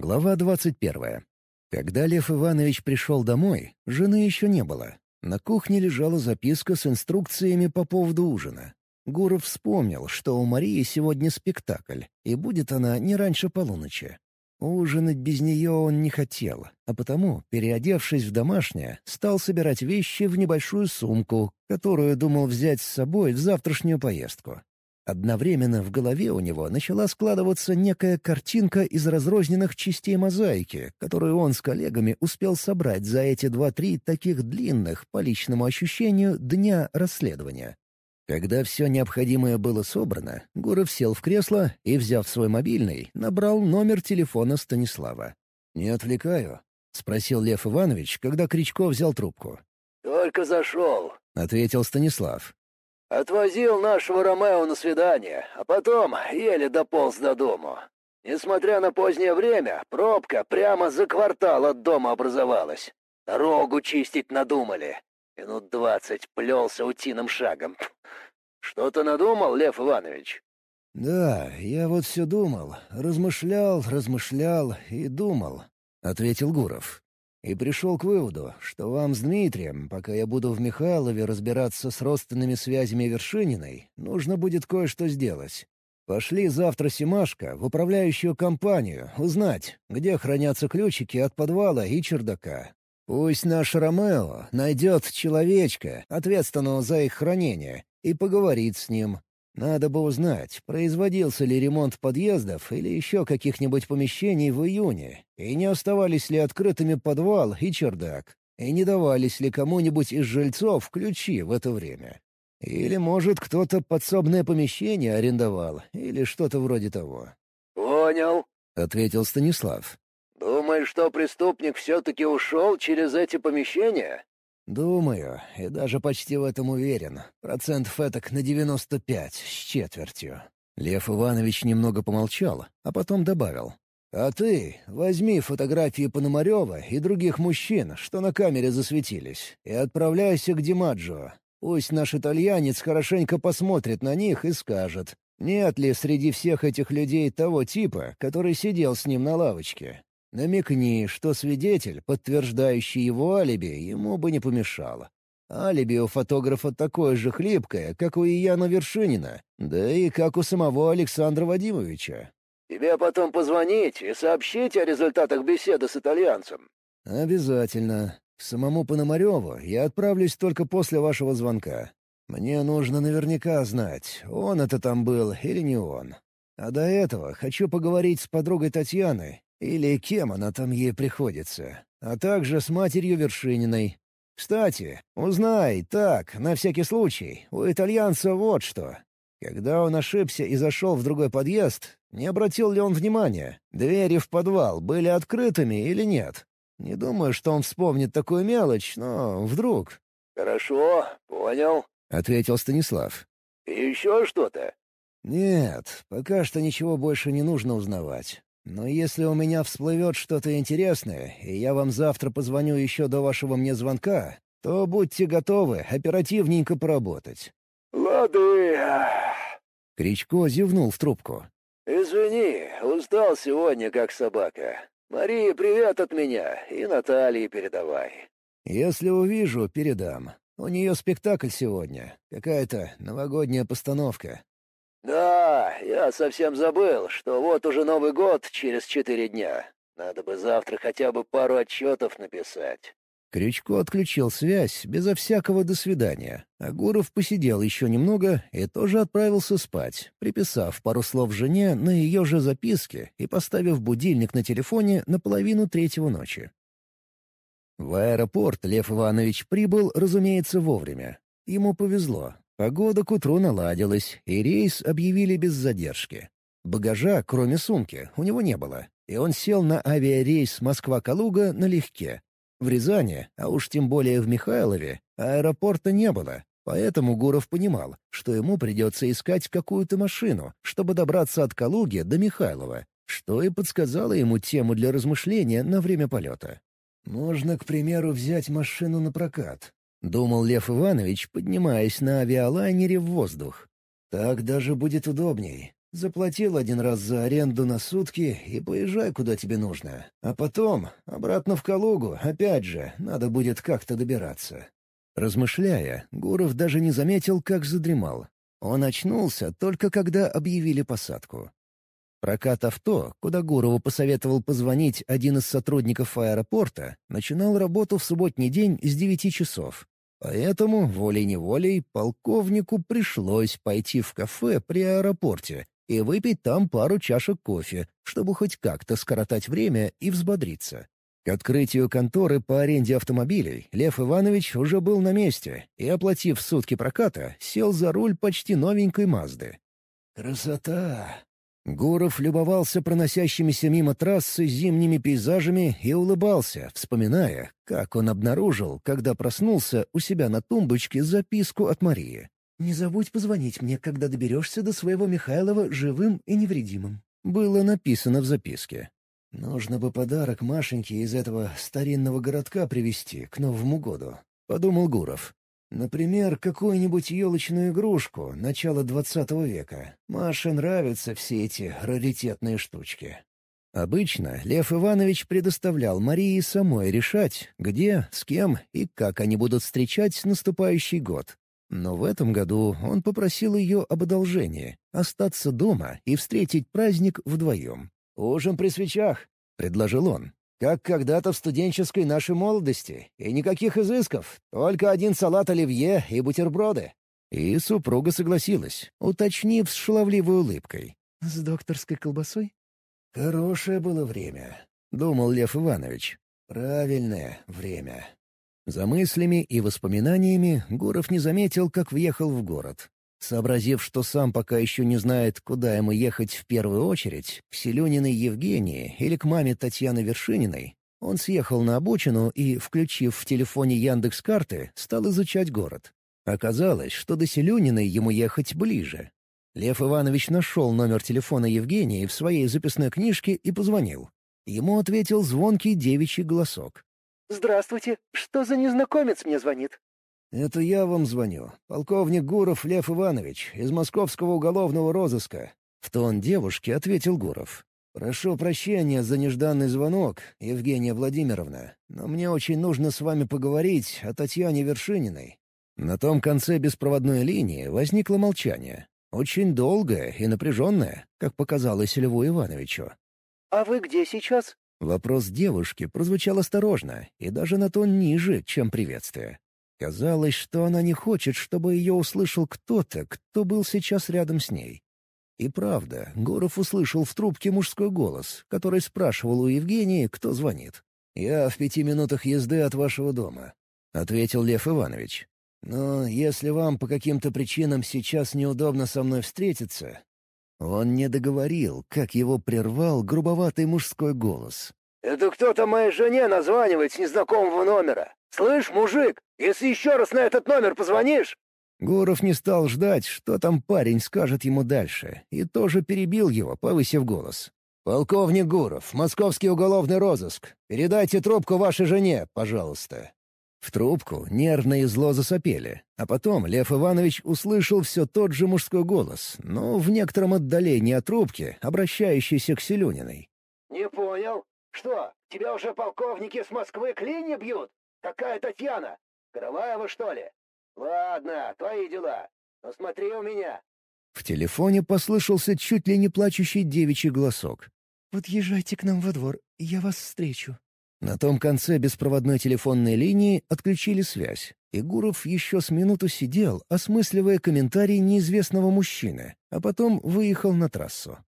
Глава двадцать первая. Когда Лев Иванович пришел домой, жены еще не было. На кухне лежала записка с инструкциями по поводу ужина. Гуров вспомнил, что у Марии сегодня спектакль, и будет она не раньше полуночи. Ужинать без нее он не хотел, а потому, переодевшись в домашнее, стал собирать вещи в небольшую сумку, которую думал взять с собой в завтрашнюю поездку. Одновременно в голове у него начала складываться некая картинка из разрозненных частей мозаики, которую он с коллегами успел собрать за эти два-три таких длинных, по личному ощущению, дня расследования. Когда все необходимое было собрано, Гуров сел в кресло и, взяв свой мобильный, набрал номер телефона Станислава. «Не отвлекаю?» — спросил Лев Иванович, когда Кричко взял трубку. «Только зашел», — ответил Станислав. «Отвозил нашего Ромео на свидание, а потом еле дополз до дому. Несмотря на позднее время, пробка прямо за квартал от дома образовалась. Дорогу чистить надумали. Минут двадцать плелся утиным шагом. Что-то надумал, Лев Иванович?» «Да, я вот все думал, размышлял, размышлял и думал», — ответил Гуров. «И пришел к выводу, что вам с Дмитрием, пока я буду в Михайлове разбираться с родственными связями Вершининой, нужно будет кое-что сделать. Пошли завтра Симашко в управляющую компанию узнать, где хранятся ключики от подвала и чердака, Пусть наш Ромео найдет человечка, ответственного за их хранение, и поговорит с ним. Надо бы узнать, производился ли ремонт подъездов или еще каких-нибудь помещений в июне, и не оставались ли открытыми подвал и чердак, и не давались ли кому-нибудь из жильцов ключи в это время. Или, может, кто-то подсобное помещение арендовал, или что-то вроде того. «Понял», — ответил Станислав. «Думаешь, что преступник все-таки ушел через эти помещения?» «Думаю, и даже почти в этом уверен. Процентов этак на девяносто пять с четвертью». Лев Иванович немного помолчал, а потом добавил. «А ты возьми фотографии Пономарева и других мужчин, что на камере засветились, и отправляйся к Димаджо. Пусть наш итальянец хорошенько посмотрит на них и скажет, нет ли среди всех этих людей того типа, который сидел с ним на лавочке. Намекни, что свидетель, подтверждающий его алиби, ему бы не помешало. Алиби у фотографа такое же хлипкое, как у Ияна Вершинина, да и как у самого Александра Вадимовича. «Тебе потом позвонить и сообщить о результатах беседы с итальянцем?» «Обязательно. К самому Пономареву я отправлюсь только после вашего звонка. Мне нужно наверняка знать, он это там был или не он. А до этого хочу поговорить с подругой Татьяны или кем она там ей приходится. А также с матерью Вершининой. Кстати, узнай, так, на всякий случай, у итальянца вот что. Когда он ошибся и зашел в другой подъезд, не обратил ли он внимания, двери в подвал были открытыми или нет? Не думаю, что он вспомнит такую мелочь, но вдруг... «Хорошо, понял», — ответил Станислав. «И еще что-то?» «Нет, пока что ничего больше не нужно узнавать. Но если у меня всплывет что-то интересное, и я вам завтра позвоню еще до вашего мне звонка, то будьте готовы оперативненько поработать». «Лады!» Кричко зевнул в трубку. «Извини, устал сегодня, как собака. Марии, привет от меня, и Наталье передавай». «Если увижу, передам. У нее спектакль сегодня. Какая-то новогодняя постановка. «Да, я совсем забыл, что вот уже Новый год через четыре дня. Надо бы завтра хотя бы пару отчетов написать». Крючко отключил связь безо всякого «до свидания», а Гуров посидел еще немного и тоже отправился спать, приписав пару слов жене на ее же записке и поставив будильник на телефоне на половину третьего ночи. В аэропорт Лев Иванович прибыл, разумеется, вовремя. Ему повезло. Погода к утру наладилась, и рейс объявили без задержки. Багажа, кроме сумки, у него не было, и он сел на авиарейс Москва-Калуга налегке. В Рязани, а уж тем более в Михайлове, аэропорта не было, поэтому Гуров понимал, что ему придется искать какую-то машину, чтобы добраться от Калуги до Михайлова, что и подсказало ему тему для размышления на время полета. «Можно, к примеру, взять машину на прокат», — думал Лев Иванович, поднимаясь на авиалайнере в воздух. «Так даже будет удобней. Заплатил один раз за аренду на сутки и поезжай, куда тебе нужно. А потом обратно в Калугу, опять же, надо будет как-то добираться». Размышляя, Гуров даже не заметил, как задремал. Он очнулся только когда объявили посадку. Прокат авто, куда Гурову посоветовал позвонить один из сотрудников аэропорта, начинал работу в субботний день с девяти часов. Поэтому, волей-неволей, полковнику пришлось пойти в кафе при аэропорте и выпить там пару чашек кофе, чтобы хоть как-то скоротать время и взбодриться. К открытию конторы по аренде автомобилей Лев Иванович уже был на месте и, оплатив сутки проката, сел за руль почти новенькой «Мазды». «Красота!» Гуров любовался проносящимися мимо трассы зимними пейзажами и улыбался, вспоминая, как он обнаружил, когда проснулся у себя на тумбочке записку от Марии. «Не забудь позвонить мне, когда доберешься до своего Михайлова живым и невредимым». Было написано в записке. «Нужно бы подарок Машеньке из этого старинного городка привезти к Новому году», — подумал Гуров. Например, какую-нибудь елочную игрушку начала двадцатого века. Маше нравятся все эти раритетные штучки. Обычно Лев Иванович предоставлял Марии самой решать, где, с кем и как они будут встречать наступающий год. Но в этом году он попросил ее об одолжении — остаться дома и встретить праздник вдвоем. «Ужин при свечах», — предложил он. Как когда-то в студенческой нашей молодости. И никаких изысков, только один салат оливье и бутерброды». И супруга согласилась, уточнив с шаловливой улыбкой. «С докторской колбасой?» «Хорошее было время», — думал Лев Иванович. «Правильное время». За мыслями и воспоминаниями Гуров не заметил, как въехал в город. Сообразив, что сам пока еще не знает, куда ему ехать в первую очередь, к Селениной Евгении или к маме Татьяны Вершининой, он съехал на обочину и, включив в телефоне Яндекс карты, стал изучать город. Оказалось, что до Селениной ему ехать ближе. Лев Иванович нашел номер телефона Евгении в своей записной книжке и позвонил. Ему ответил звонкий девичий голосок. «Здравствуйте. Что за незнакомец мне звонит?» «Это я вам звоню. Полковник Гуров Лев Иванович из московского уголовного розыска». В тон девушки ответил Гуров. «Прошу прощения за нежданный звонок, Евгения Владимировна, но мне очень нужно с вами поговорить о Татьяне Вершининой». На том конце беспроводной линии возникло молчание. Очень долгое и напряженное, как показалось Льву Ивановичу. «А вы где сейчас?» Вопрос девушки прозвучал осторожно и даже на тон ниже, чем приветствие. Казалось, что она не хочет, чтобы ее услышал кто-то, кто был сейчас рядом с ней. И правда, Горов услышал в трубке мужской голос, который спрашивал у Евгении, кто звонит. «Я в пяти минутах езды от вашего дома», — ответил Лев Иванович. «Но если вам по каким-то причинам сейчас неудобно со мной встретиться...» Он не договорил, как его прервал грубоватый мужской голос. «Это кто-то моей жене названивает с незнакомого номера. Слышь, мужик, если еще раз на этот номер позвонишь...» Гуров не стал ждать, что там парень скажет ему дальше, и тоже перебил его, повысив голос. «Полковник Гуров, московский уголовный розыск. Передайте трубку вашей жене, пожалуйста». В трубку нервно и зло засопели, а потом Лев Иванович услышал все тот же мужской голос, но в некотором отдалении от трубки, обращающийся к Селюниной. «Не понял. Что, тебя уже полковники с Москвы клини бьют? Какая Татьяна? Караваева, что ли? Ладно, твои дела. Но смотри у меня». В телефоне послышался чуть ли не плачущий девичий голосок. «Подъезжайте к нам во двор, я вас встречу». На том конце беспроводной телефонной линии отключили связь, и Гуров еще с минуту сидел, осмысливая комментарий неизвестного мужчины, а потом выехал на трассу.